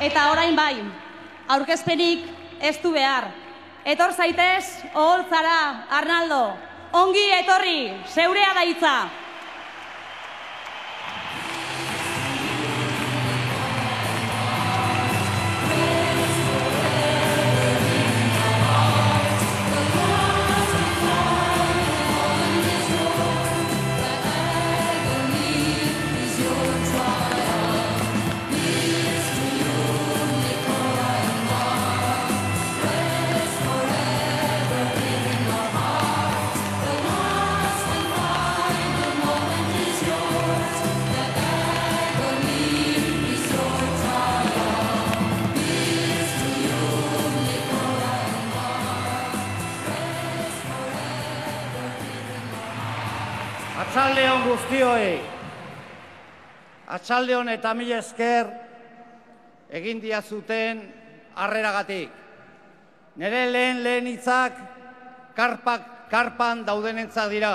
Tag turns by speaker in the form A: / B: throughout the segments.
A: Eta orain bai, aurkezpenik ez du behar. Etor zaitez, oholtzara, Arnaldo. Ongi etorri, zeurea da hitza.
B: Guztioi. Atxaldeon eta mila esker egin diazuten harreragatik. Nere lehen lehen hitzak karpak, karpan daudenentzak dira.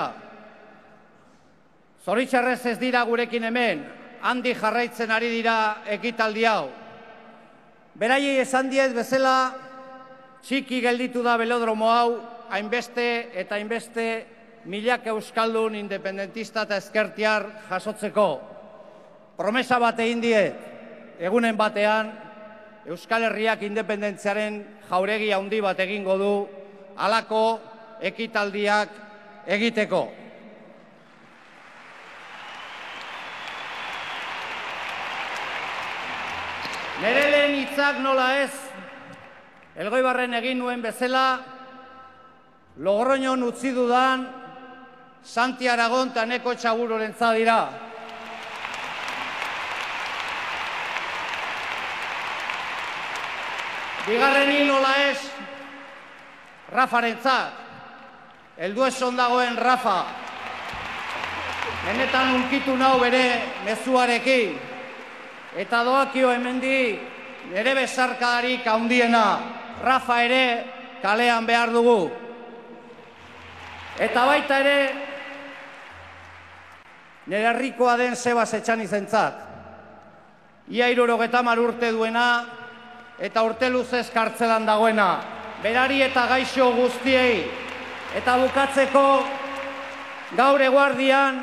B: Zoritxarrez ez dira gurekin hemen, handi jarraitzen ari dira ekitaldi hau. Beraiei esan diez bezala, txiki gelditu da belodromo hau, hainbeste eta hainbeste milak euskaldun independentista eta ezkertiar jasotzeko. Promesa bat egin diet, egunen batean, Euskal Herriak independentziaren jauregi handi bat egingo du halako ekitaldiak egiteko. Nere lehen hitzak nola ez, Elgoibarren egin nuen bezala, Logroñon utzi dudan Santi Aragon eta Neko Txaburorentza dira. Bigarreni nola ez, Rafarentzat, heldu ez dagoen Rafa, benetan unkitu nau bere mezuarekin, eta doakio hemendi nere bezarkadarik handiena, Rafa ere kalean behar dugu. Eta baita ere, nire herrikoa den zebaz etxan izentzat. Ia irurogeta urte duena, eta urte luzez kartzelan dagoena. Berari eta gaixo guztiei, eta bukatzeko gaur eguardian,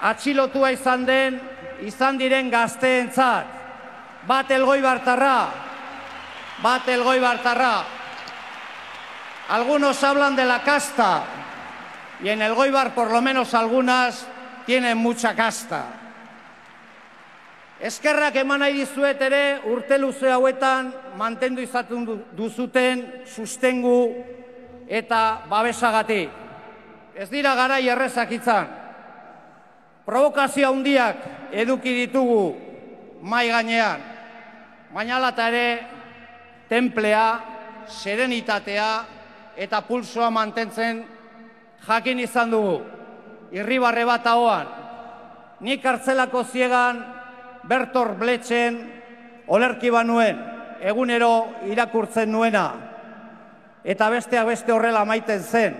B: atxilotua izan den, izan diren gazteentzat. Bat elgoi bartarra, bat elgoi bartarra. Algunos hablan de la casta y en el Goibar por lo menos algunas tienen mucha casta. Eskerrak eman nahi dizuet ere urte luze hauetan mantendu izaten du- duzuten sustengu eta babesagatik. Ez dira gara errezak izan. Provokazio handiak eduki ditugu mai gainean. Eta ere templea, serenitatea eta pulsoa mantentzen jakin izan dugu. Irribarre bat ahoan. Nik kartzelako ziegan Bertor Bletzen olerki banuen, egunero irakurtzen nuena. Eta besteak beste horrela maiten zen.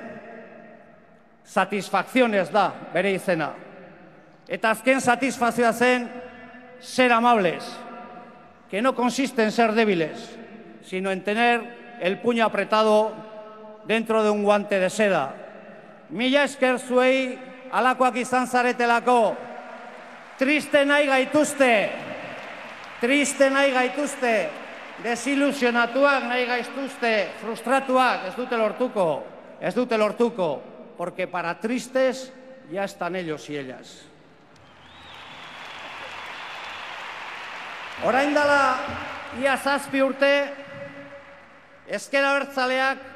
B: Satisfacciones da bere izena. Eta azken satisfazioa zen ser amables, que no consiste en ser débiles, sino en tener el puño apretado dentro de un guante de seda. Mila esker zuei alakoak izan zaretelako, triste nahi gaituzte, triste nahi gaituzte, desilusionatuak nahi gaituzte, frustratuak, ez dute lortuko, ez dute lortuko, porque para tristes ya están ellos y ellas. Orain dela ia zazpi urte, ezker abertzaleak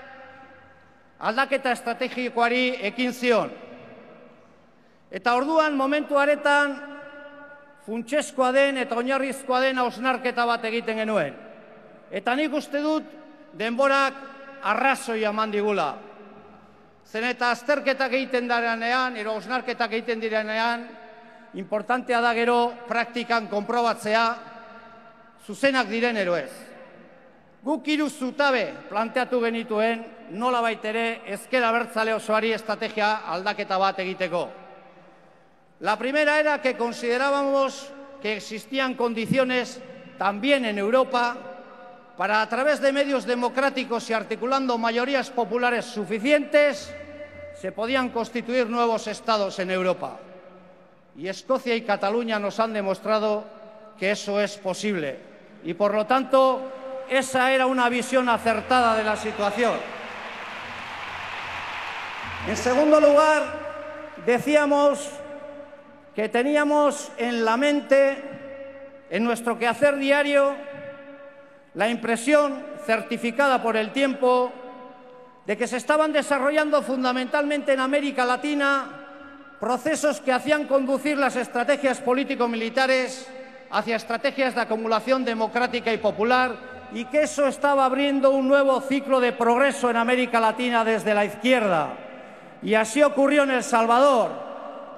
B: aldaketa estrategikoari ekin zion. Eta orduan momentu aretan funtseskoa den eta oinarrizkoa den hausnarketa bat egiten genuen. Eta nik uste dut denborak arrazoi eman digula. Zen eta azterketak egiten darenean, ero hausnarketak egiten direnean, importantea da gero praktikan konprobatzea, zuzenak diren ero ez. Guk hiru zutabe planteatu genituen nola ere ezkera bertzale osoari estrategia aldaketa bat egiteko. La primera era que considerábamos que existían condiciones también en Europa, para a través de medios democráticos y articulando mayorías populares suficientes, se podían constituir nuevos estados en Europa. Y Escocia y Cataluña nos han demostrado que eso es posible. Y por lo tanto, esa era una visión acertada de la situación. En segundo lugar, decíamos que teníamos en la mente, en nuestro quehacer diario, la impresión certificada por el tiempo de que se estaban desarrollando fundamentalmente en América Latina procesos que hacían conducir las estrategias político-militares hacia estrategias de acumulación democrática y popular y que eso estaba abriendo un nuevo ciclo de progreso en América Latina desde la izquierda. Y así ocurrió en El Salvador,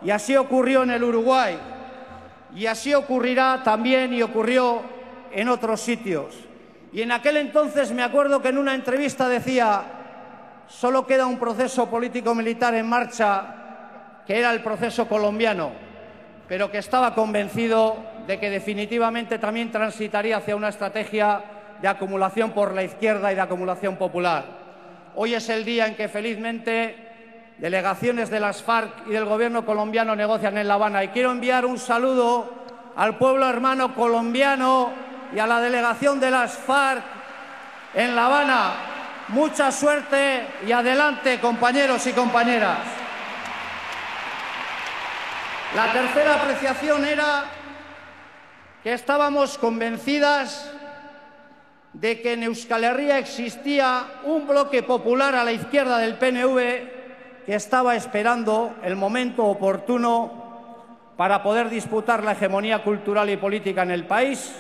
B: y así ocurrió en el Uruguay, y así ocurrirá también y ocurrió en otros sitios. Y en aquel entonces me acuerdo que en una entrevista decía, solo queda un proceso político-militar en marcha, que era el proceso colombiano, pero que estaba convencido de que definitivamente también transitaría hacia una estrategia de acumulación por la izquierda y de acumulación popular. Hoy es el día en que felizmente delegaciones de las FARC y del gobierno colombiano negocian en La Habana. Y quiero enviar un saludo al pueblo hermano colombiano y a la delegación de las FARC en La Habana. Mucha suerte y adelante, compañeros y compañeras. La tercera apreciación era que estábamos convencidas de que en Euskal Herria existía un bloque popular a la izquierda del PNV que estaba esperando el momento oportuno para poder disputar la hegemonía cultural y política en el país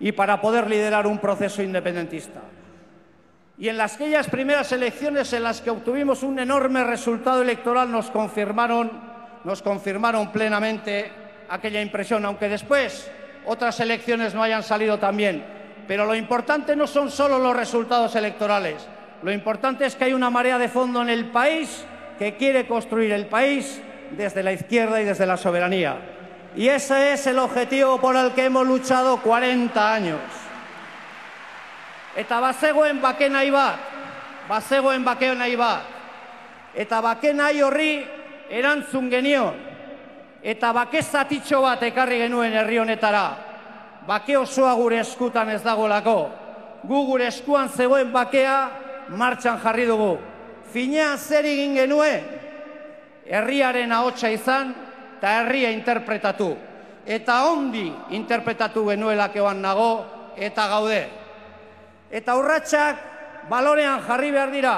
B: y para poder liderar un proceso independentista. Y en las aquellas primeras elecciones en las que obtuvimos un enorme resultado electoral nos confirmaron, nos confirmaron plenamente aquella impresión, aunque después otras elecciones no hayan salido tan bien. Pero lo importante no son solo los resultados electorales. Lo importante es que hay una marea de fondo en el país que quiere construir el país desde la izquierda y desde la soberanía. Y ese es el objetivo por el que hemos luchado 40 años. Eta bazegoen bake nahi bat, bazegoen bake nahi bat, eta bake nahi horri erantzun genion, eta bake zatitxo bat ekarri genuen herri honetara, bake osoa gure eskutan ez dagolako. Gu gure eskuan zegoen bakea martxan jarri dugu. Finean zer egin genuen, herriaren ahotsa izan eta herria interpretatu. Eta ondi interpretatu genuelakoan nago eta gaude. Eta urratsak balorean jarri behar dira.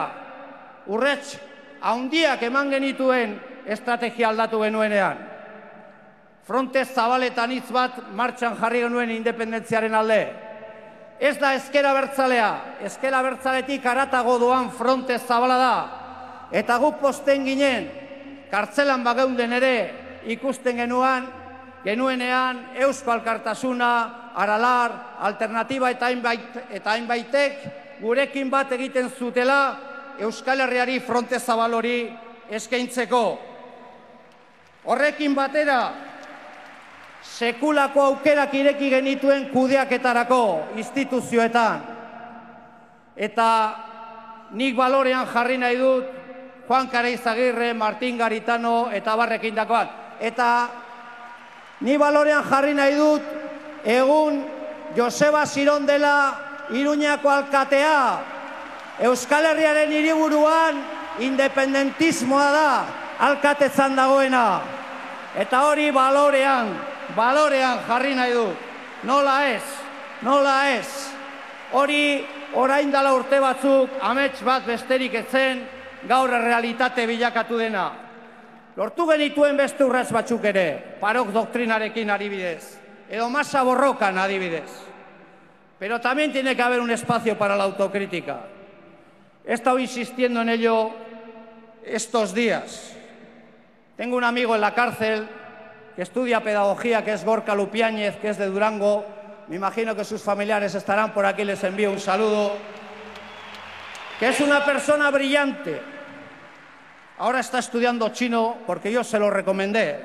B: Urrats haundiak eman genituen estrategia aldatu genuenean. Fronte zabaletan hitz bat martxan jarri genuen independentziaren alde. Ez da ezkera bertzalea, ezkera bertzaletik aratago doan fronte zabala da. Eta guk posten ginen, kartzelan bageunden ere ikusten genuan, genuenean Eusko Alkartasuna, Aralar, Alternatiba eta hainbait, eta hainbaitek gurekin bat egiten zutela Euskal Herriari fronte zabal hori eskaintzeko. Horrekin batera, sekulako aukerak ireki genituen kudeaketarako instituzioetan. Eta nik balorean jarri nahi dut Juan Kareizagirre, Martin Garitano eta barrekin dakoak. Eta ni balorean jarri nahi dut egun Joseba Sirondela Iruñako alkatea Euskal Herriaren hiriburuan independentismoa da alkatetzan dagoena. Eta hori balorean, balorean jarri nahi du. Nola ez, nola ez. Hori orain dala urte batzuk amets bat besterik etzen gaur realitate bilakatu dena. Lortu genituen beste urraz batzuk ere, parok doktrinarekin adibidez, edo masa borrokan adibidez. Pero también tiene que haber un espacio para la autocrítica. He estado insistiendo en ello estos días. Tengo un amigo en la cárcel que estudia pedagogía, que es Gorka Lupiáñez, que es de Durango. Me imagino que sus familiares estarán por aquí, les envío un saludo. Que es una persona brillante. Ahora está estudiando chino porque yo se lo recomendé.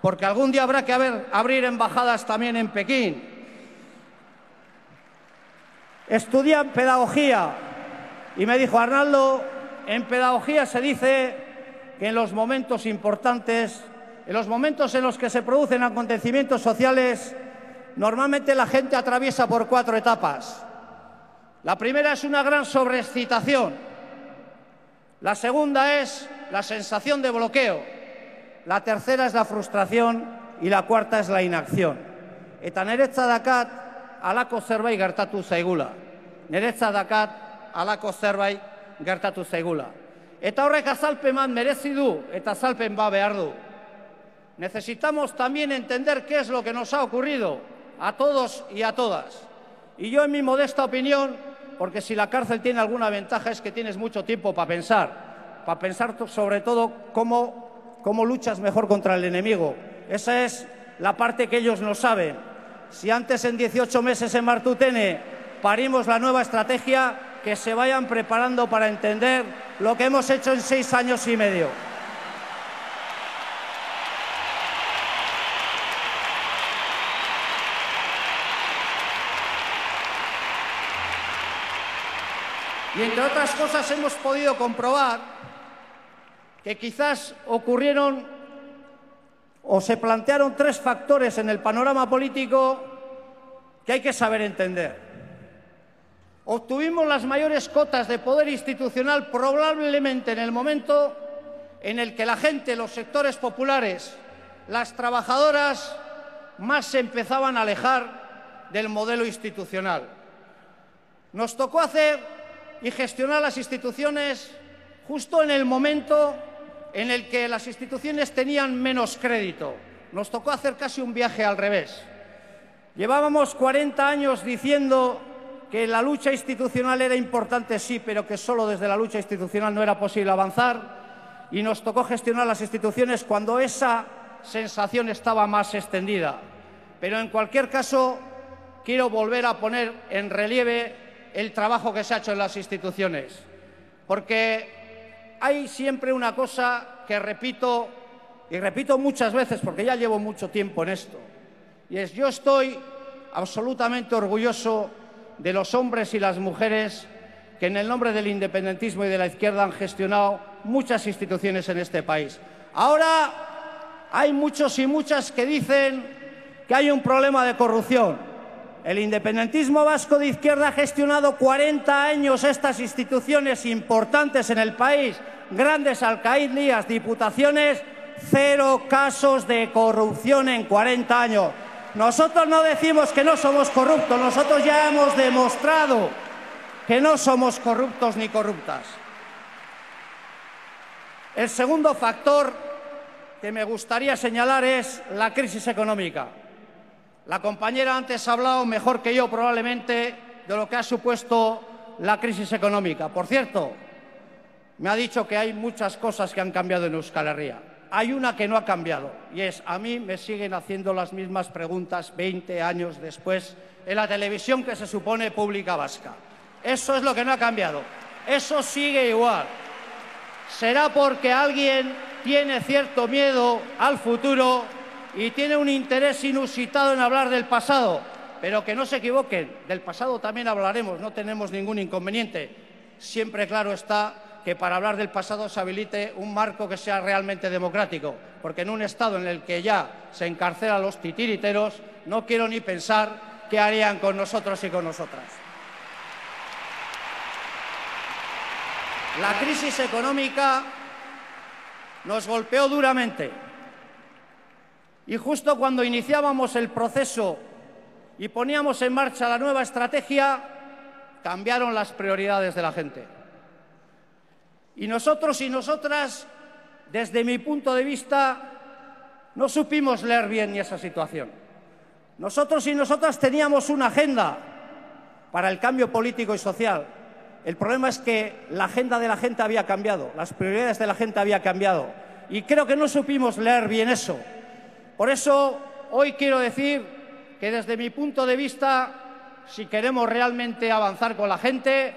B: Porque algún día habrá que abrir embajadas también en Pekín. estudié pedagogía y me dijo, Arnaldo, en pedagogía se dice que en los momentos importantes, en los momentos en los que se producen acontecimientos sociales, normalmente la gente atraviesa por cuatro etapas. La primera es una gran sobreexcitación. La segunda es la sensación de bloqueo. La tercera es la frustración y la cuarta es la inacción. Eta niretzat dakat alako zerbait gertatu zaigula. Niretzat dakat alako zerbait gertatu zaigula. Eta horrek azalpen bat merezi du eta azalpen ba behar du. Necesitamos también entender qué es lo que nos ha ocurrido a todos y a todas. Y yo en mi modesta opinión, porque si la cárcel tiene alguna ventaja es que tienes mucho tiempo para pensar, para pensar sobre todo cómo, cómo luchas mejor contra el enemigo. Esa es la parte que ellos no saben. Si antes en 18 meses en Martutene parimos la nueva estrategia, que se vayan preparando para entender lo que hemos hecho en seis años y medio. Y entre otras cosas hemos podido comprobar que quizás ocurrieron o se plantearon tres factores en el panorama político que hay que saber entender. Obtuvimos las mayores cotas de poder institucional probablemente en el momento en el que la gente, los sectores populares, las trabajadoras más se empezaban a alejar del modelo institucional. Nos tocó hacer y gestionar las instituciones justo en el momento en el que las instituciones tenían menos crédito. Nos tocó hacer casi un viaje al revés. Llevábamos 40 años diciendo que la lucha institucional era importante, sí, pero que solo desde la lucha institucional no era posible avanzar y nos tocó gestionar las instituciones cuando esa sensación estaba más extendida. Pero en cualquier caso, quiero volver a poner en relieve el trabajo que se ha hecho en las instituciones, porque hay siempre una cosa que repito, y repito muchas veces porque ya llevo mucho tiempo en esto, y es yo estoy absolutamente orgulloso de los hombres y las mujeres que en el nombre del independentismo y de la izquierda han gestionado muchas instituciones en este país. Ahora hay muchos y muchas que dicen que hay un problema de corrupción. El independentismo vasco de izquierda ha gestionado 40 años estas instituciones importantes en el país, grandes alcaldías, diputaciones, cero casos de corrupción en 40 años. Nosotros no decimos que no somos corruptos, nosotros ya hemos demostrado que no somos corruptos ni corruptas. El segundo factor que me gustaría señalar es la crisis económica. La compañera antes ha hablado mejor que yo probablemente de lo que ha supuesto la crisis económica. Por cierto, me ha dicho que hay muchas cosas que han cambiado en Euskal Herria. Hay una que no ha cambiado y es, a mí me siguen haciendo las mismas preguntas 20 años después en la televisión que se supone pública vasca. Eso es lo que no ha cambiado. Eso sigue igual. Será porque alguien tiene cierto miedo al futuro y tiene un interés inusitado en hablar del pasado, pero que no se equivoquen, del pasado también hablaremos, no tenemos ningún inconveniente. Siempre claro está que para hablar del pasado se habilite un marco que sea realmente democrático, porque en un Estado en el que ya se encarcela a los titiriteros, no quiero ni pensar qué harían con nosotros y con nosotras. La crisis económica nos golpeó duramente y justo cuando iniciábamos el proceso y poníamos en marcha la nueva estrategia, cambiaron las prioridades de la gente. Y nosotros y nosotras, desde mi punto de vista, no supimos leer bien esa situación. Nosotros y nosotras teníamos una agenda para el cambio político y social. El problema es que la agenda de la gente había cambiado, las prioridades de la gente había cambiado. Y creo que no supimos leer bien eso. Por eso, hoy quiero decir que desde mi punto de vista, si queremos realmente avanzar con la gente,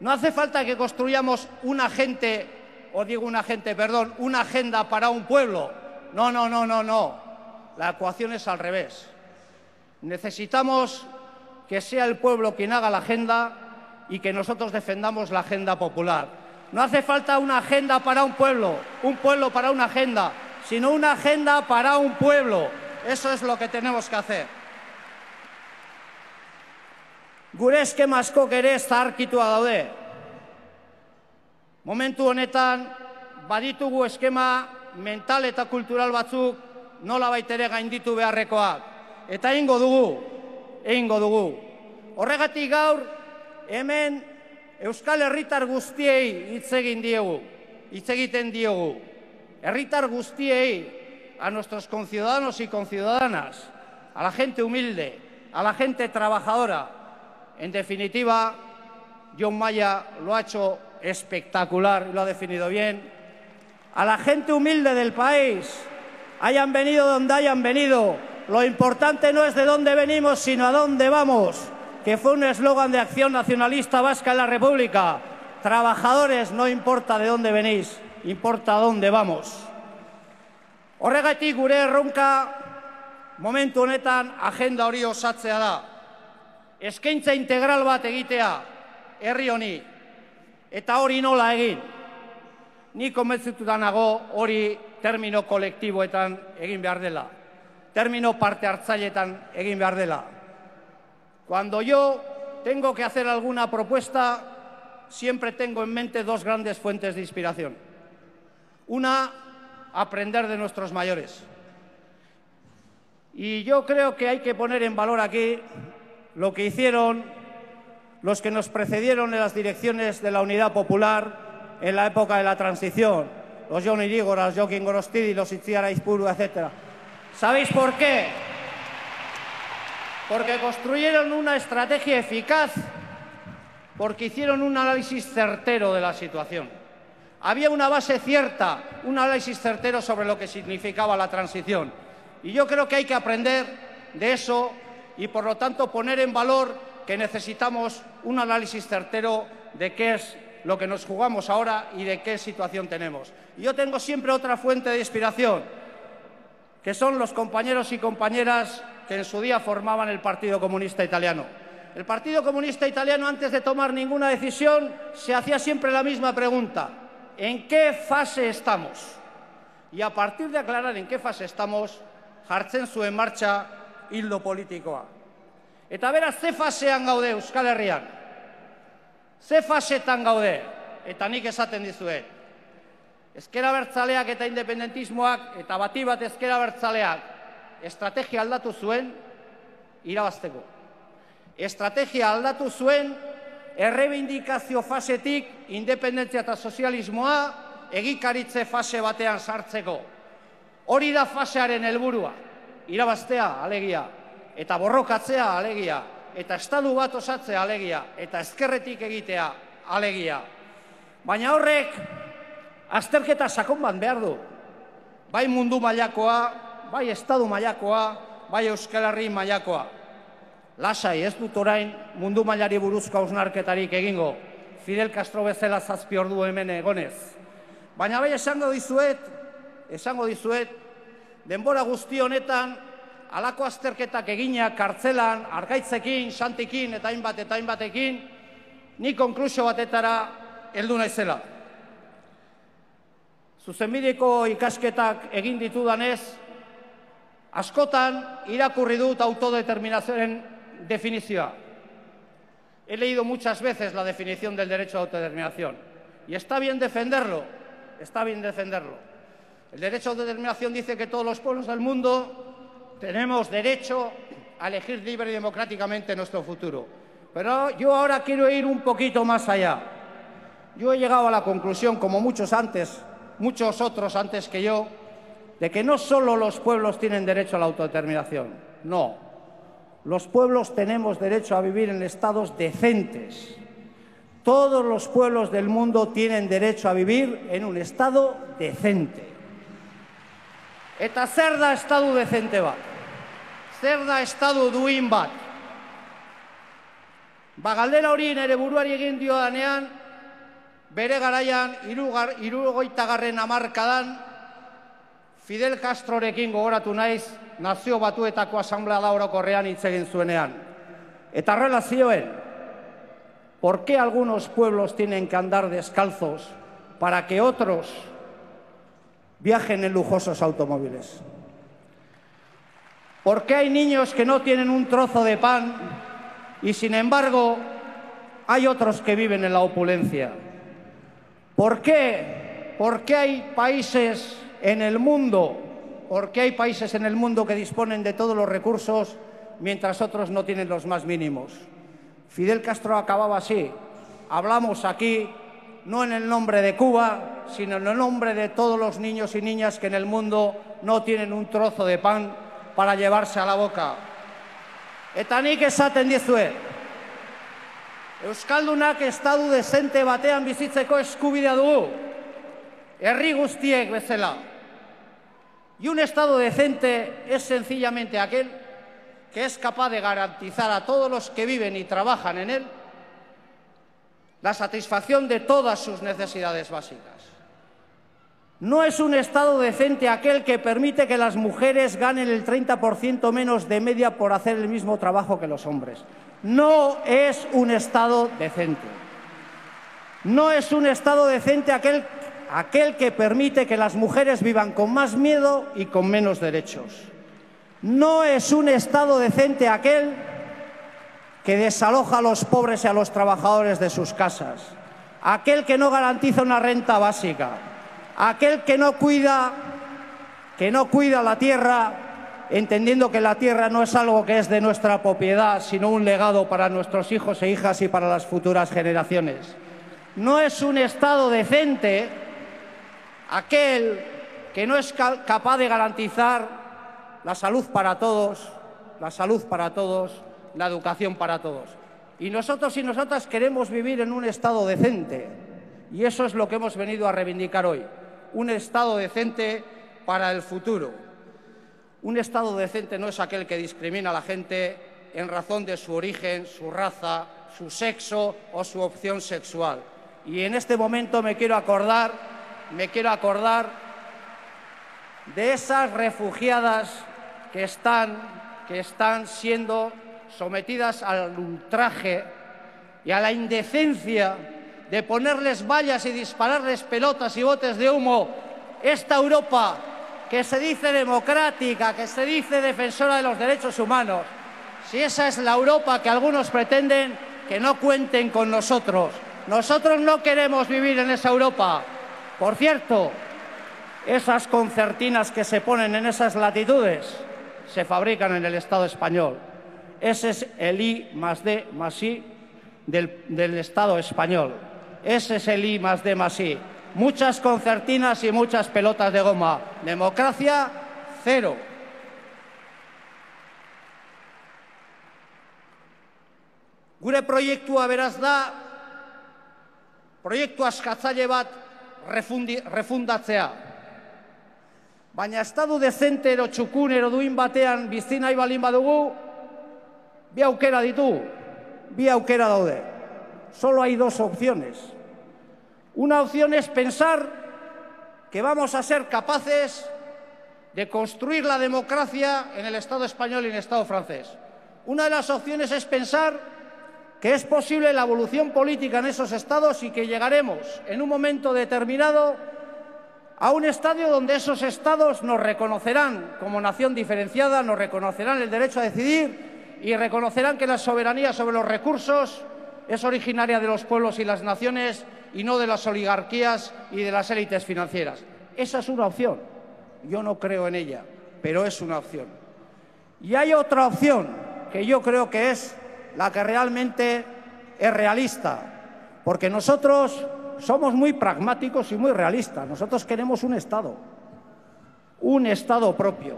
B: no hace falta que construyamos una gente, o digo una gente, perdón, una agenda para un pueblo. No, no, no, no, no. La ecuación es al revés. Necesitamos que sea el pueblo quien haga la agenda y que nosotros defendamos la agenda popular. No hace falta una agenda para un pueblo, un pueblo para una agenda, sino una agenda para un pueblo. Eso es lo que tenemos que hacer. Gure eskema askok ere zaharkitua daude. Momentu honetan, baditugu eskema mental eta kultural batzuk nola baitere gainditu beharrekoak. Eta egingo dugu, egingo dugu. Horregatik gaur, hemen Euskal Herritar guztiei hitz egin diegu, hitz egiten diogu. Herritar guztiei, a nuestros conciudadanos y conciudadanas, a la gente humilde, a la gente trabajadora. En definitiva, John Maya lo ha hecho espectacular y lo ha definido bien. A la gente humilde del país, hayan venido donde hayan venido, lo importante no es de dónde venimos, sino a dónde vamos, que fue un eslogan de Acción Nacionalista Vasca en la República. Trabajadores, no importa de dónde venís, importa a dónde vamos. Horregatik gure erronka momentu honetan agenda hori osatzea da. Eskaintza integral bat egitea herri honi eta hori nola egin. Ni konbentzituta nago hori termino kolektiboetan egin behar dela. Termino parte hartzailetan egin behar dela. Cuando yo tengo que hacer alguna propuesta, siempre tengo en mente dos grandes fuentes de inspiración. Una, aprender de nuestros mayores. Y yo creo que hay que poner en valor aquí lo que hicieron los que nos precedieron en las direcciones de la Unidad Popular en la época de la transición, los Johnny Irígora, los Joaquín Gorostidi, los Itziar Aizpuru, etc. ¿Sabéis por qué? Porque construyeron una estrategia eficaz, porque hicieron un análisis certero de la situación. Había una base cierta, un análisis certero sobre lo que significaba la transición. Y yo creo que hay que aprender de eso y, por lo tanto, poner en valor que necesitamos un análisis certero de qué es lo que nos jugamos ahora y de qué situación tenemos. Y yo tengo siempre otra fuente de inspiración, que son los compañeros y compañeras que en su día formaban el Partido Comunista Italiano. El Partido Comunista Italiano, antes de tomar ninguna decisión, se hacía siempre la misma pregunta. ¿En qué fase estamos? Y a partir de aclarar en qué fase estamos, jartzen zuen marcha hildo politikoa. Eta beraz, ze fasean gaude Euskal Herrian? Ze fasetan gaude? Eta nik esaten dizuet. Ezkera bertzaleak eta independentismoak, eta bati bat ezkera bertzaleak, estrategia aldatu zuen, irabazteko. Estrategia aldatu zuen, errebindikazio fasetik, independentzia eta sozialismoa, egikaritze fase batean sartzeko. Hori da fasearen helburua, irabaztea alegia, eta borrokatzea alegia, eta estadu bat osatzea alegia, eta ezkerretik egitea alegia. Baina horrek, azterketa sakon bat behar du. Bai mundu mailakoa, bai estadu mailakoa, bai Euskal Herri mailakoa. Lasai, ez dut orain mundu mailari buruzko hausnarketarik egingo. Fidel Castro bezala zazpi ordu hemen egonez. Baina bai esango dizuet, esango dizuet, denbora guzti honetan, alako azterketak eginak kartzelan, argaitzekin, santikin eta hainbat eta hainbatekin, ni konklusio batetara heldu naizela. Zuzenbideko ikasketak egin ditudanez, askotan irakurri dut autodeterminazioaren definizioa. He leído muchas veces la definición del derecho a autodeterminación y está bien defenderlo, está bien defenderlo. El derecho a autodeterminación dice que todos los pueblos del mundo tenemos derecho a elegir libre y democráticamente nuestro futuro. Pero yo ahora quiero ir un poquito más allá. Yo he llegado a la conclusión, como muchos antes, muchos otros antes que yo, de que no solo los pueblos tienen derecho a la autodeterminación, no. Los pueblos tenemos derecho a vivir en estados decentes. Todos los pueblos del mundo tienen derecho a vivir en un estado decente. Eta zer da estadu decente bat? Zer da estadu duin bat? Ba, galdera hori nere buruari egin dio danean, bere garaian, irugoita garren amarkadan, Fidel Castrorekin gogoratu naiz, nazio batuetako asamblea orokorrean hitz egin zuenean. Eta relazioen, ¿por qué algunos pueblos tienen que andar descalzos para que otros viajen en lujosos automóviles? ¿Por qué hay niños que no tienen un trozo de pan y sin embargo hay otros que viven en la opulencia? ¿Por qué? ¿Por qué hay países en el mundo? ¿Por qué hay países en el mundo que disponen de todos los recursos mientras otros no tienen los más mínimos? Fidel Castro acababa así. Hablamos aquí no en el nombre de Cuba, sino en el nombre de todos los niños y niñas que en el mundo no tienen un trozo de pan para llevarse a la boca. Eta nik esaten Euskaldunak estadu dezente batean bizitzeko eskubidea dugu, herri guztiek. Y un estado decente es sencillamente aquel que es capaz de garantizar a todos los que viven y trabajan en él la satisfacción de todas sus necesidades básicas. No es un Estado decente aquel que permite que las mujeres ganen el 30% menos de media por hacer el mismo trabajo que los hombres. No es un Estado decente. No es un Estado decente aquel, aquel que permite que las mujeres vivan con más miedo y con menos derechos. No es un Estado decente aquel que desaloja a los pobres y a los trabajadores de sus casas. Aquel que no garantiza una renta básica aquel que no cuida, que no cuida la tierra, entendiendo que la tierra no es algo que es de nuestra propiedad, sino un legado para nuestros hijos e hijas y para las futuras generaciones. No es un Estado decente aquel que no es capaz de garantizar la salud para todos, la salud para todos, la educación para todos. Y nosotros y nosotras queremos vivir en un Estado decente. Y eso es lo que hemos venido a reivindicar hoy un Estado decente para el futuro. Un Estado decente no es aquel que discrimina a la gente en razón de su origen, su raza, su sexo o su opción sexual. Y en este momento me quiero acordar, me quiero acordar de esas refugiadas que están, que están siendo sometidas al ultraje y a la indecencia de ponerles vallas y dispararles pelotas y botes de humo, esta Europa que se dice democrática, que se dice defensora de los derechos humanos, si esa es la Europa que algunos pretenden, que no cuenten con nosotros. Nosotros no queremos vivir en esa Europa. Por cierto, esas concertinas que se ponen en esas latitudes se fabrican en el Estado español. Ese es el I más D más I del, Estado español. Ese es el I más D más I. Muchas concertinas y muchas pelotas de goma. Democracia, cero. Gure proiektua beraz da, proiektu askatzaile bat refundi, refundatzea. Baina estadu dezente ero txukun ero duin batean bizi nahi balin badugu, bi aukera ditu, bi aukera daude. Solo hay dos opciones. Una opción es pensar que vamos a ser capaces de construir la democracia en el Estado español y en el Estado francés. Una de las opciones es pensar que es posible la evolución política en esos estados y que llegaremos en un momento determinado a un estadio donde esos estados nos reconocerán como nación diferenciada, nos reconocerán el derecho a decidir y reconocerán que la soberanía sobre los recursos es originaria de los pueblos y las naciones y no de las oligarquías y de las élites financieras. Esa es una opción. Yo no creo en ella, pero es una opción. Y hay otra opción que yo creo que es la que realmente es realista, porque nosotros somos muy pragmáticos y muy realistas. Nosotros queremos un Estado, un Estado propio.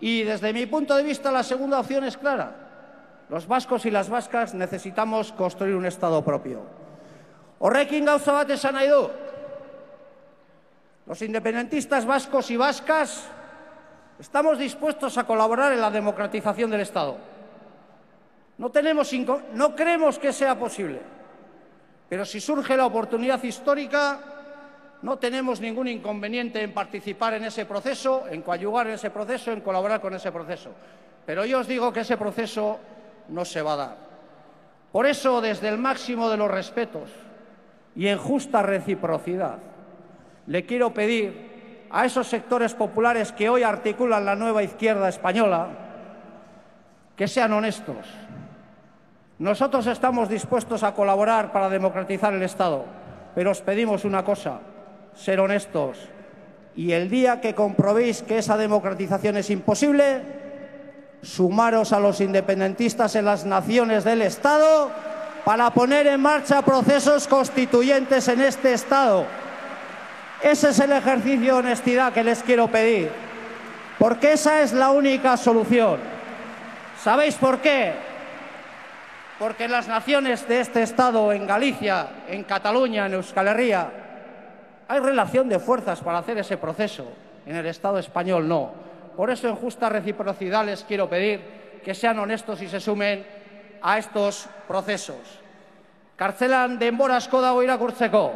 B: Y desde mi punto de vista la segunda opción es clara. Los vascos y las vascas necesitamos construir un Estado propio. Horrekin gauza bat esan. Los independentistas vascos y vascas estamos dispuestos a colaborar en la democratización del Estado. No, creemos que sea posible, pero si surge la oportunidad histórica, no tenemos ningún inconveniente en participar en ese proceso, en coadyuvar en ese proceso, en colaborar con ese proceso. Pero yo os digo que ese proceso no se va a dar. Por eso, desde el máximo de los respetos y en justa reciprocidad, le quiero pedir a esos sectores populares que hoy articulan la nueva izquierda española que sean honestos. Nosotros estamos dispuestos a colaborar para democratizar el Estado, pero os pedimos una cosa, ser honestos. Y el día que comprobéis que esa democratización es imposible, sumaros a los independentistas en las naciones del Estado para poner en marcha procesos constituyentes en este Estado. Ese es el ejercicio de honestidad que les quiero pedir, porque esa es la única solución. ¿Sabéis por qué? Porque las naciones de este Estado, en Galicia, en Cataluña, en Euskal Herria, hay relación de fuerzas para hacer ese proceso. En el Estado español no. Por eso, en justa reciprocidad, les quiero pedir que sean honestos y se sumen a estos procesos. Kartzelan denbora asko dago irakurtzeko.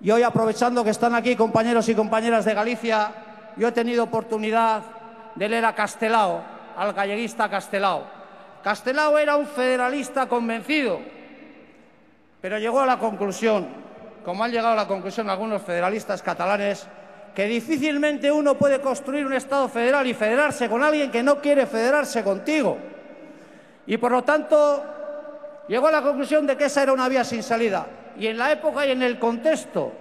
B: Y hoy, aprovechando que están aquí compañeros y compañeras de Galicia, yo he tenido oportunidad de leer a Castelao, al galleguista Castelao. Castelao era un federalista convencido, pero llegó a la conclusión, como han llegado a la conclusión algunos federalistas catalanes, que difícilmente uno puede construir un Estado federal y federarse con alguien que no quiere federarse contigo. Y por lo tanto, llegó a la conclusión de que esa era una vía sin salida. Y en la época y en el contexto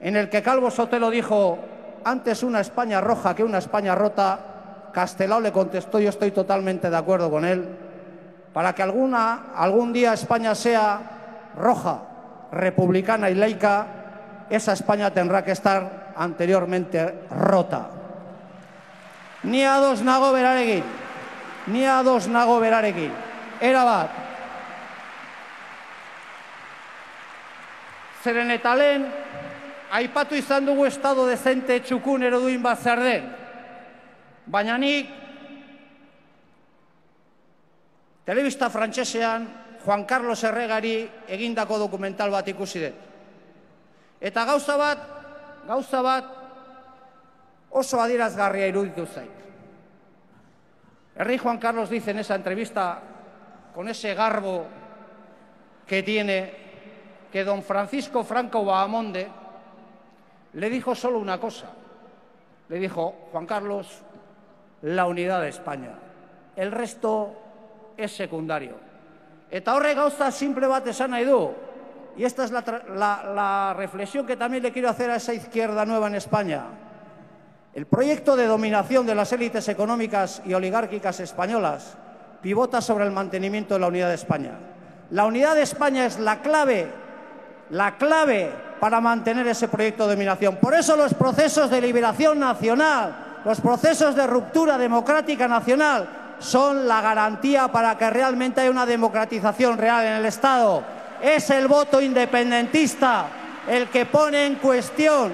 B: en el que Calvo Sotelo dijo antes una España roja que una España rota, Castelao le contestó, yo estoy totalmente de acuerdo con él, para que alguna, algún día España sea roja, republicana y laica, esa España tendrá que estar anteriormente rota. Ni a dos nago berarekin, ni a dos nago berarekin. Era bat, zeren eta lehen, aipatu izan dugu estado dezente txukun eroduin bat zer den. Baina nik, telebista frantsesean, Juan Carlos Herregari egindako dokumental bat ikusi dut. Eta gauza bat, gauza bat, oso adierazgarria iruditu zait. Rey Juan Carlos dice en esa entrevista, con ese garbo que tiene, que don Francisco Franco Bahamonde le dijo solo una cosa. Le dijo, Juan Carlos, la unidad de España. El resto es secundario. Eta horre gauza simple bat esan nahi. Y esta es la, la reflexión que también le quiero hacer a esa izquierda nueva en España. El proyecto de dominación de las élites económicas y oligárquicas españolas pivota sobre el mantenimiento de la unidad de España. La unidad de España es la clave la clave para mantener ese proyecto de dominación. Por eso los procesos de liberación nacional, los procesos de ruptura democrática nacional son la garantía para que realmente haya una democratización real en el Estado. Es el voto independentista el que pone en cuestión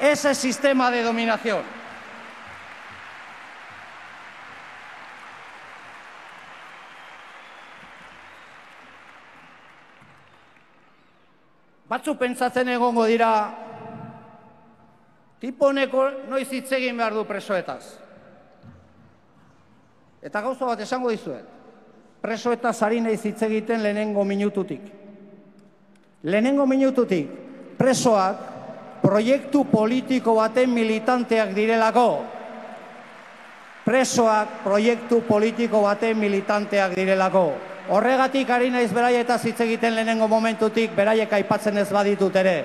B: ese sistema de dominación. Batzu pentsatzen egongo dira, tipo honeko noiz hitz egin behar du presoetaz. Eta gauza bat esango dizuet, presoetaz ari nahi hitz egiten lehenengo minututik. Lehenengo minututik, presoak proiektu politiko baten militanteak direlako. Presoak proiektu politiko baten militanteak direlako. Horregatik ari naiz beraietaz hitz egiten lehenengo momentutik beraiek aipatzen ez baditut ere.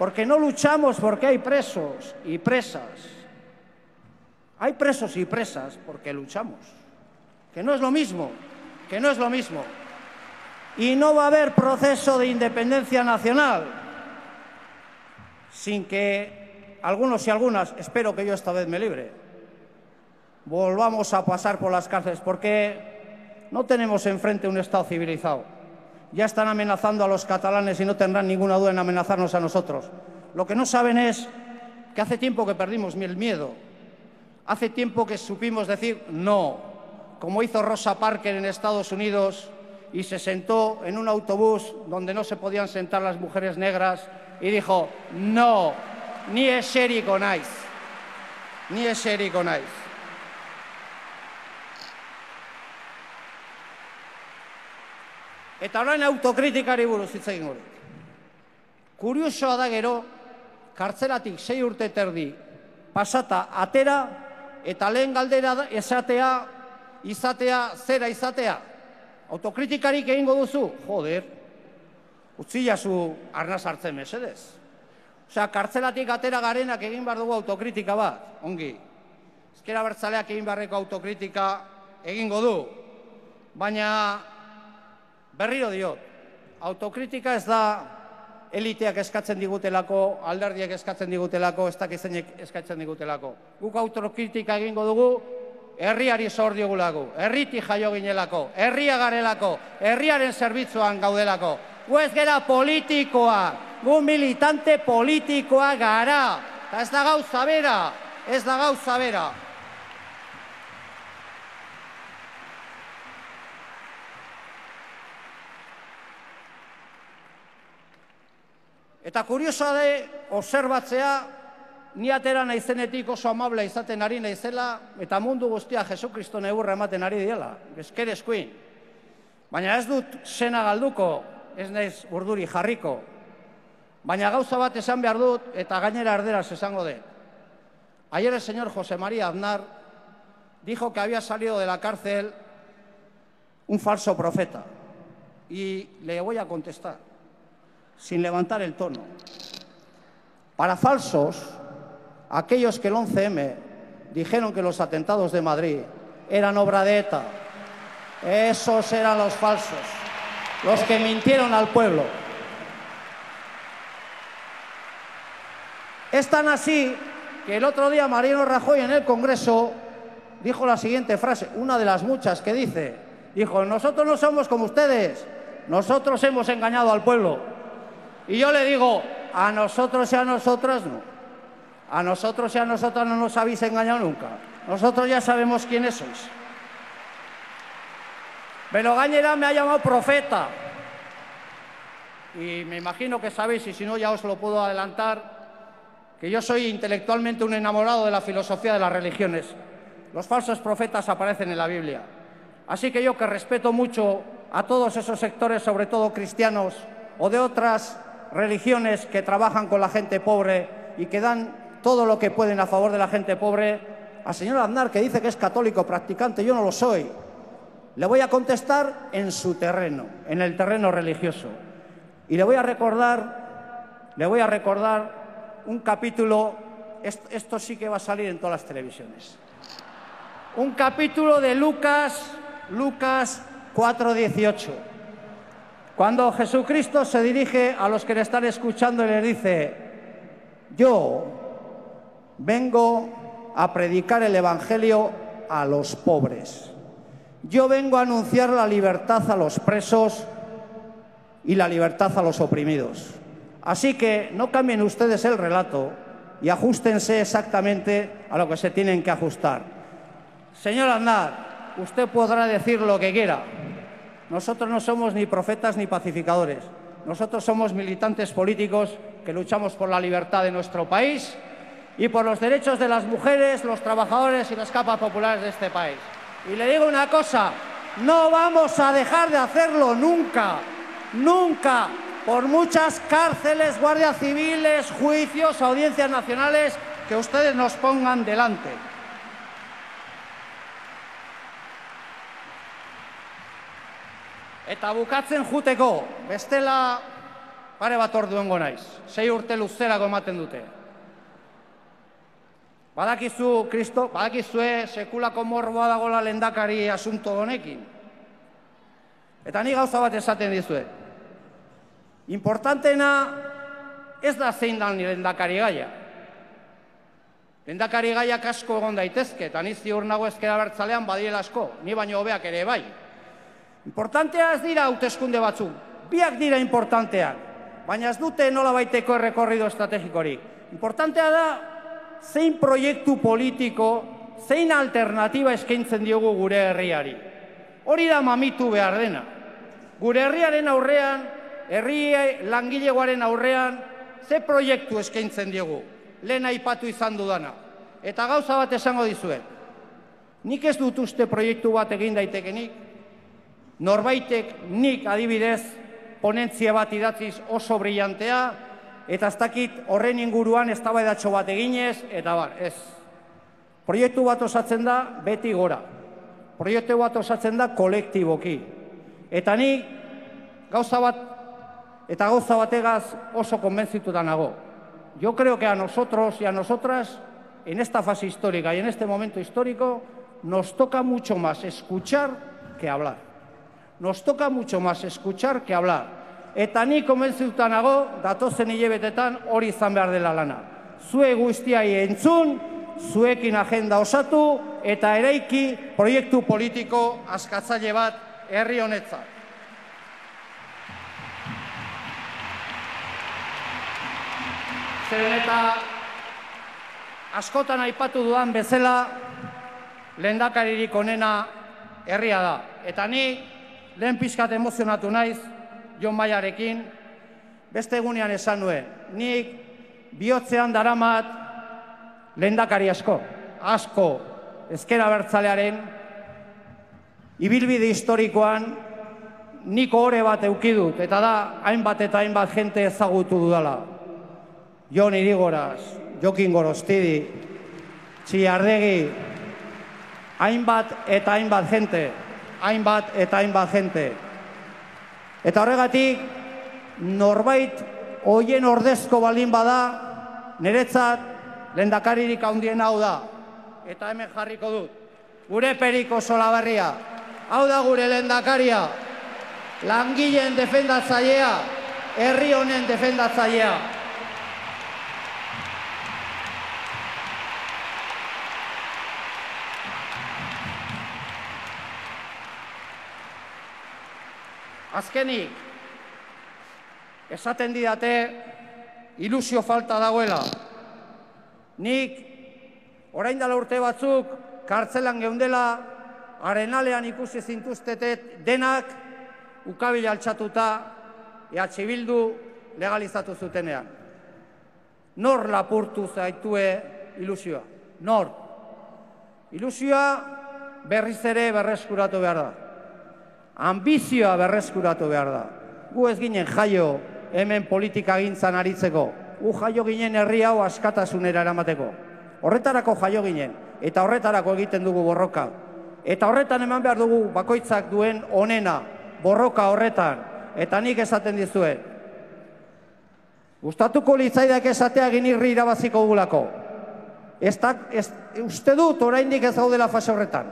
B: Porque no luchamos porque hay presos y presas. Hay presos y presas porque luchamos. Que no es lo mismo, que no es lo mismo. Y no va a haber proceso de independencia nacional sin que algunos y algunas, espero que yo esta vez me libre, volvamos a pasar por las cárceles, porque no tenemos enfrente un Estado civilizado. Ya están amenazando a los catalanes y no tendrán ninguna duda en amenazarnos a nosotros. Lo que no saben es que hace tiempo que perdimos el miedo. Hace tiempo que supimos decir no, como hizo Rosa Parker en Estados Unidos y se sentó en un autobús donde no se podían sentar las mujeres negras y dijo, no, ni es Sherry Conais, ni es Sherry Conais. Eta orain autokritikari buruz hitz egin hori. Kuriosoa da gero, kartzelatik sei urte terdi pasata atera eta lehen galdera esatea, izatea, zera izatea. Autokritikarik egingo duzu? Joder, utzi jazu arnaz hartzen mesedez. Osea, kartzelatik atera garenak egin behar dugu autokritika bat, ongi. Ezkera bertzaleak egin beharreko autokritika egingo du. Baina berriro diot, autokritika ez da eliteak eskatzen digutelako, alderdiak eskatzen digutelako, ez dakizeinek eskatzen digutelako. Guk autokritika egingo dugu, herriari zor diogulako, herriti jaio ginelako, herria garelako, herriaren zerbitzuan gaudelako. Gu ez gera politikoa, gu militante politikoa gara, eta ez da gauza bera, ez da gauza bera. Eta kuriosoa da, observatzea, ni atera naizenetik oso amabla izaten ari naizela, eta mundu guztia Jesu Kristo neurra ematen ari diela, bezker eskuin. Baina ez dut sena galduko, ez naiz urduri jarriko. Baina gauza bat esan behar dut, eta gainera arderaz esango dut. Ayer el señor José María Aznar dijo que había salido de la cárcel un falso profeta. Y le voy a contestar sin levantar el tono. Para falsos, aquellos que el 11M dijeron que los atentados de Madrid eran obra de ETA, esos eran los falsos, los que mintieron al pueblo. Es tan así que el otro día Mariano Rajoy en el Congreso dijo la siguiente frase, una de las muchas que dice, dijo, nosotros no somos como ustedes, nosotros hemos engañado al pueblo. Y yo le digo, a nosotros y a nosotras no. A nosotros y a nosotras no nos habéis engañado nunca. Nosotros ya sabemos quiénes sois. Belogañera me ha llamado profeta. Y me imagino que sabéis, y si no ya os lo puedo adelantar, que yo soy intelectualmente un enamorado de la filosofía de las religiones. Los falsos profetas aparecen en la Biblia. Así que yo que respeto mucho a todos esos sectores, sobre todo cristianos o de otras religiones que trabajan con la gente pobre y que dan todo lo que pueden a favor de la gente pobre, al señor Aznar, que dice que es católico practicante, yo no lo soy, le voy a contestar en su terreno, en el terreno religioso. Y le voy a recordar, le voy a recordar un capítulo, esto, sí que va a salir en todas las televisiones. Un capítulo de Lucas, Lucas 4:18 cuando Jesucristo se dirige a los que le están escuchando y le dice, yo vengo a predicar el Evangelio a los pobres. Yo vengo a anunciar la libertad a los presos y la libertad a los oprimidos. Así que no cambien ustedes el relato y ajustense exactamente a lo que se tienen que ajustar. Señor Aznar, usted podrá decir lo que quiera, nosotros no somos ni profetas ni pacificadores. Nosotros somos militantes políticos que luchamos por la libertad de nuestro país y por los derechos de las mujeres, los trabajadores y las capas populares de este país. Y le digo una cosa, no vamos a dejar de hacerlo nunca, nunca, por muchas cárceles, guardias civiles, juicios, audiencias nacionales que ustedes nos pongan delante. Eta bukatzen juteko, bestela pare bat orduengo naiz. Sei urte luzerako ematen dute. Badakizu, Kristo, badakizue sekulako morboa dagola lendakari asunto honekin. Eta ni gauza bat esaten dizue. Importantena ez da zein da lendakari gaia. Lendakari gaia asko egon daitezke, eta ni ziur nago ezkera bertzalean badiela asko, ni baino hobeak ere bai. Importantea ez dira hauteskunde batzu, biak dira importanteak, baina ez dute nola baiteko errekorrido estrategikorik. Importantea da, zein proiektu politiko, zein alternatiba eskaintzen diogu gure herriari. Hori da mamitu behar dena. Gure herriaren aurrean, herri langilegoaren aurrean, ze proiektu eskaintzen diogu, lehen aipatu izan dudana. Eta gauza bat esango dizuet. Nik ez dut uste proiektu bat egin daitekenik, norbaitek nik adibidez ponentzia bat idatziz oso brillantea, eta ez dakit horren inguruan eztabaidatxo bat eginez, eta bar, ez. Proiektu bat osatzen da beti gora. Proiektu bat osatzen da kolektiboki. Eta ni gauza bat eta gauza bategaz oso konbentzituta nago. Yo creo que a nosotros y a nosotras, en esta fase histórica y en este momento histórico, nos toca mucho más escuchar que hablar. Nos toca mucho más escuchar que hablar. Eta ni konbentzituta nago, datozen hilebetetan hori izan behar dela lana. Zue guztiai entzun, zuekin agenda osatu, eta eraiki proiektu politiko askatzaile bat herri honetzat. Zeren eta askotan aipatu dudan bezala lehendakaririk onena herria da. Eta ni lehen pixkat emozionatu naiz, Jon Maiarekin, beste egunean esan nuen, nik bihotzean daramat lehendakari asko, asko ezkera bertzalearen ibilbide historikoan niko ore bat eukidut, eta da hainbat eta hainbat jente ezagutu dudala. Jon Irigoraz, Jokin Gorostidi, Txiardegi, hainbat eta hainbat jente, hainbat eta hainbat jente. Eta horregatik, norbait hoien ordezko balin bada, niretzat lendakaririk handien hau da. Eta hemen jarriko dut. Gure periko solabarria. Hau da gure lendakaria. Langileen defendatzailea, herri honen defendatzailea. Azkenik, esaten didate ilusio falta dagoela. Nik, orain dela urte batzuk, kartzelan geundela, arenalean ikusi zintuztetet denak ukabil altxatuta EH Bildu legalizatu zutenean. Nor lapurtu zaitue ilusioa? Nor? Ilusioa berriz ere berreskuratu behar da ambizioa berreskuratu behar da. Gu ez ginen jaio hemen politika gintzan aritzeko. Gu jaio ginen herri hau askatasunera eramateko. Horretarako jaio ginen, eta horretarako egiten dugu borroka. Eta horretan eman behar dugu bakoitzak duen onena, borroka horretan. Eta nik esaten dizuet. Gustatuko litzaidak esatea ginirri irabaziko gulako. Ez, ez, uste dut oraindik ez gaudela fase horretan.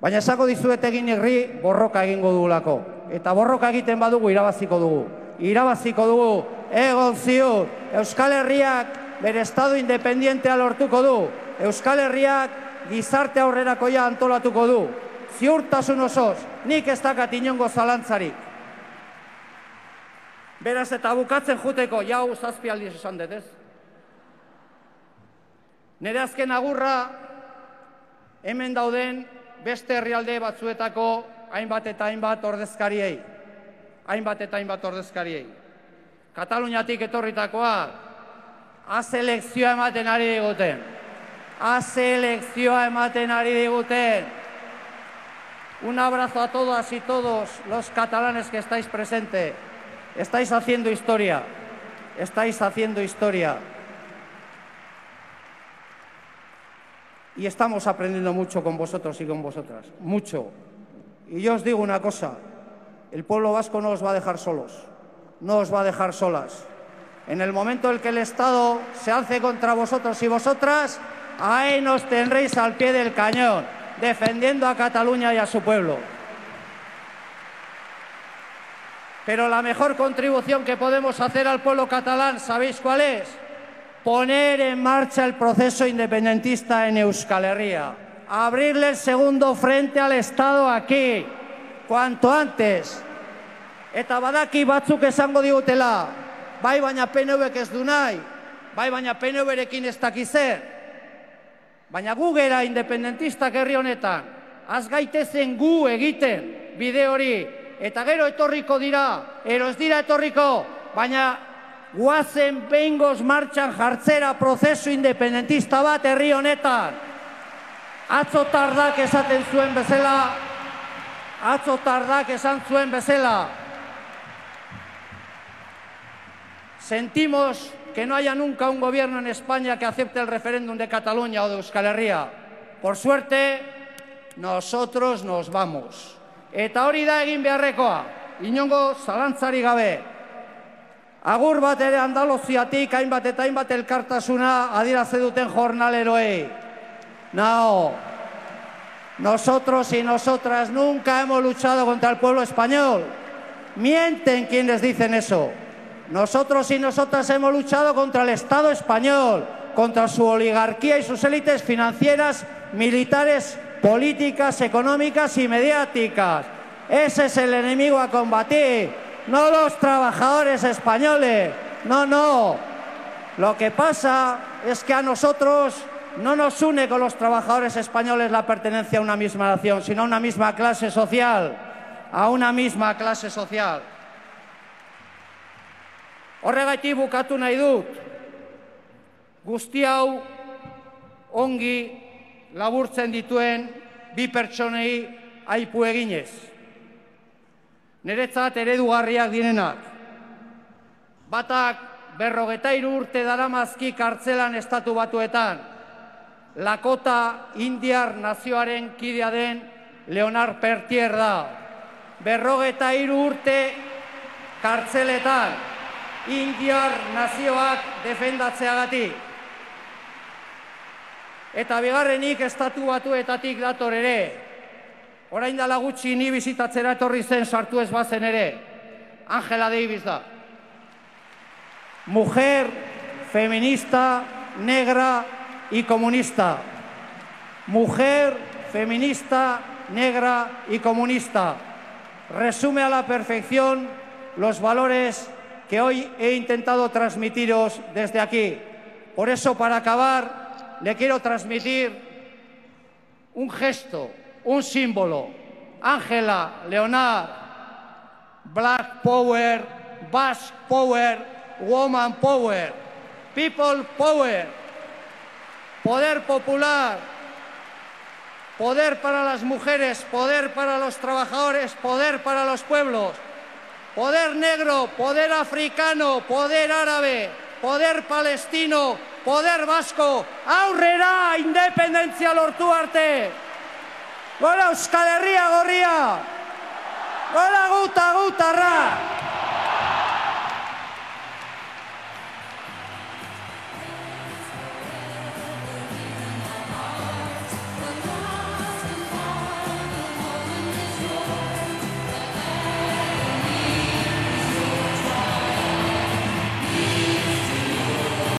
B: Baina esako dizuet egin irri borroka egingo dugulako. Eta borroka egiten badugu irabaziko dugu. Irabaziko dugu, egon ziur, Euskal Herriak bere estado independientea lortuko du. Euskal Herriak gizarte aurrerakoia antolatuko du. Ziurtasun osoz, nik ez dakat inongo zalantzarik. Beraz eta bukatzen juteko, jau zazpi aldiz esan dut, ez? Nere azken agurra, hemen dauden beste herrialde batzuetako hainbat eta hainbat ordezkariei. Hainbat eta hainbat ordezkariei. Kataluniatik etorritakoa, azelekzioa ematen ari diguten. Azelekzioa ematen ari diguten. Un abrazo a todas y todos los catalanes que estáis presentes. Estáis haciendo historia. Estáis haciendo historia. Y estamos aprendiendo mucho con vosotros y con vosotras, mucho. Y yo os digo una cosa, el pueblo vasco no os va a dejar solos, no os va a dejar solas. En el momento en que el Estado se alce contra vosotros y vosotras, ahí nos tendréis al pie del cañón, defendiendo a Cataluña y a su pueblo. Pero la mejor contribución que podemos hacer al pueblo catalán, ¿sabéis cuál es? Poner en marcha el proceso independentista en Euskal Herria, abrirle el segundo frente al Estado aquí, cuanto antes. Eta badaki batzuk esango digutela, bai baina PNV ez du nahi, bai baina PNV-rekin ez dakizer, baina gu gera independentistak herri honetan, az gaitezen gu egiten bide hori, eta gero etorriko dira, eroz dira etorriko, baina guazen behingoz martxan jartzera prozesu independentista bat herri honetan. Atzo tardak esaten zuen bezala, atzo tardak esan zuen bezala. Sentimos que no haya nunca un gobierno en España que acepte el referéndum de Cataluña o de Euskal Herria. Por suerte, nosotros nos vamos. Eta hori da egin beharrekoa, inongo zalantzari gabe. Agur bat ere Andaluziatik hainbat eta hainbat elkartasuna adieraze duten jornaleroei. No, nosotros y nosotras nunca hemos luchado contra el pueblo español. Mienten quienes dicen eso. Nosotros y nosotras hemos luchado contra el Estado español, contra su oligarquía y sus élites financieras, militares, políticas, económicas y mediáticas. Ese es el enemigo a combatir, no los trabajadores españoles. No, no. Lo que pasa es que a nosotros no nos une con los trabajadores españoles la pertenencia a una misma nación, sino a una misma clase social, a una misma clase social. Horregatik bukatu nahi dut, guzti hau ongi laburtzen dituen bi pertsonei aipu eginez. Neretzat eredugarriak direnak. Batak berrogeta urte daramazki kartzelan estatu batuetan. Lakota indiar nazioaren kidea den Leonard Pertier da. Berrogeta urte kartzeletan indiar nazioak defendatzeagatik. Eta bigarrenik estatu batuetatik dator ere. Orain dala gutxi ni bizitatzera etorri zen sartu ez bazen ere. Mujer, feminista, negra y comunista. Mujer, feminista, negra y comunista. Resume a la perfección los valores que hoy he intentado transmitiros desde aquí. Por eso, para acabar, le quiero transmitir un gesto, un símbolo. Ángela, Leonard, Black Power, Basque Power, Woman Power, People Power, poder popular, poder para las mujeres, poder para los trabajadores, poder para los pueblos poder negro, poder africano, poder árabe, poder palestino, poder vasco, aurrera independentzia lortu arte. Gola Euskal Herria gorria, gola guta gutarra.